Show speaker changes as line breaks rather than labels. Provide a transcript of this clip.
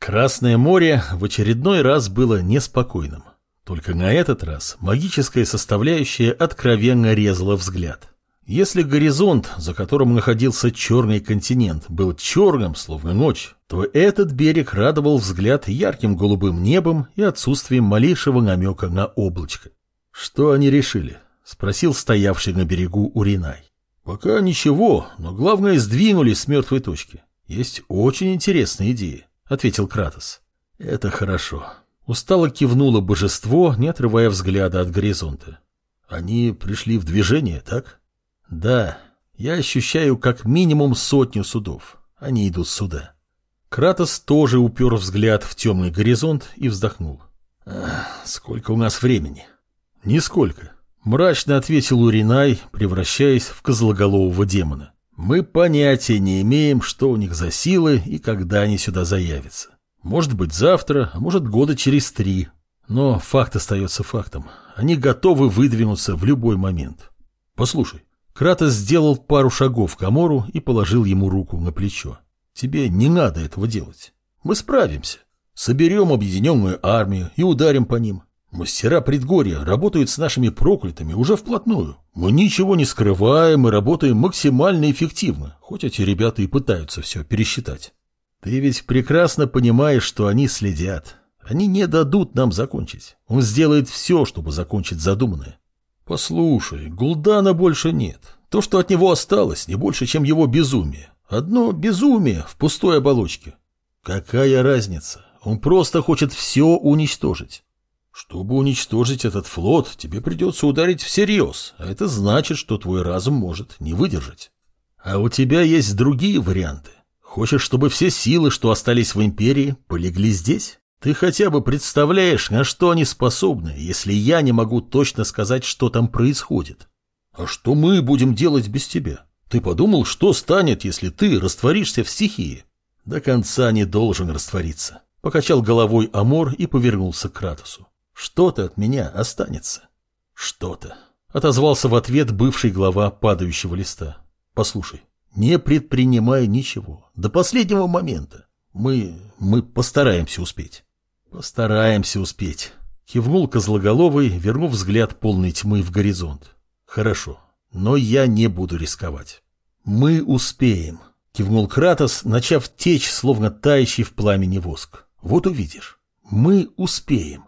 Красное море в очередной раз было неспокойным. Только на этот раз магическая составляющая откровенно резала взгляд. Если горизонт, за которым находился черный континент, был черным, словно ночь, то этот берег радовал взгляд ярким голубым небом и отсутствием малейшего намека на облачко. «Что они решили?» — спросил стоявший на берегу Уринай. «Пока ничего, но главное сдвинулись с мертвой точки. Есть очень интересные идеи», — ответил Кратос. «Это хорошо». Устало кивнуло божество, не отрывая взгляда от горизонта. «Они пришли в движение, так?» «Да, я ощущаю как минимум сотню судов. Они идут сюда». Кратос тоже упер взгляд в темный горизонт и вздохнул. «Сколько у нас времени?» «Нисколько», — мрачно ответил Уринай, превращаясь в козлоголового демона. «Мы понятия не имеем, что у них за силы и когда они сюда заявятся. Может быть завтра, а может года через три. Но факт остается фактом. Они готовы выдвинуться в любой момент. Послушай, Кратос сделал пару шагов к Амору и положил ему руку на плечо. Тебе не надо этого делать. Мы справимся. Соберем объединенную армию и ударим по ним. Мастера предгорья работают с нашими проклятыми уже вплотную. Мы ничего не скрываем и работаем максимально эффективно, хоть эти ребята и пытаются все пересчитать. Ты ведь прекрасно понимаешь, что они следят. Они не дадут нам закончить. Он сделает все, чтобы закончить задуманное. Послушай, Гулдана больше нет. То, что от него осталось, не больше, чем его безумие. Одно безумие в пустой оболочке. Какая разница? Он просто хочет все уничтожить. Чтобы уничтожить этот флот, тебе придется ударить всерьез, а это значит, что твой разум может не выдержать. А у тебя есть другие варианты. Хочешь, чтобы все силы, что остались в империи, полегли здесь? Ты хотя бы представляешь, на что они способны, если я не могу точно сказать, что там происходит? А что мы будем делать без тебя? Ты подумал, что станет, если ты растворишься в стихии? До конца не должен раствориться. Покачал головой Амор и повернулся к Кратосу. Что-то от меня останется. Что-то. Отозвался в ответ бывший глава падающего листа. Послушай, не предпринимай ничего. До последнего момента. Мы... мы постараемся успеть. Постараемся успеть. Кивнул Козлоголовый, вернув взгляд полной тьмы в горизонт. Хорошо. Но я не буду рисковать. Мы успеем, кивнул Кратос, начав течь, словно тающий в пламени воск. Вот увидишь. Мы успеем.